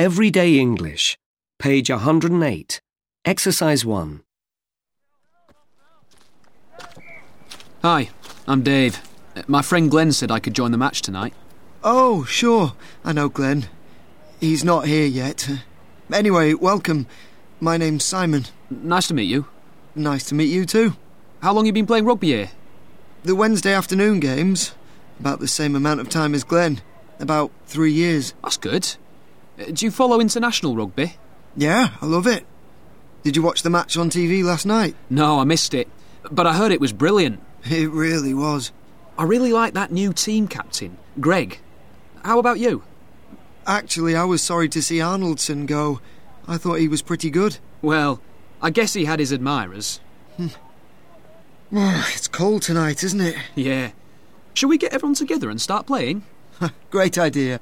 Everyday English, page 108, exercise 1. Hi, I'm Dave. Uh, My friend Glenn said I could join the match tonight. Oh, sure. I know Glenn. He's not here yet. Anyway, welcome. My name's Simon. Nice to meet you. Nice to meet you too. How long you been playing rugby here? The Wednesday afternoon games, about the same amount of time as Glenn. About three years. That's good. Uh, Do you follow international rugby? Yeah, I love it. Did you watch the match on TV last night? No, I missed it. But I heard it was brilliant. It really was. I really like that new team captain, Greg. How about you? Actually, I was sorry to see Arnoldson go. I thought he was pretty good. Well, I guess he had his admirers. it's cold tonight, isn't it? Yeah. Shall we get everyone together and start playing? Great idea.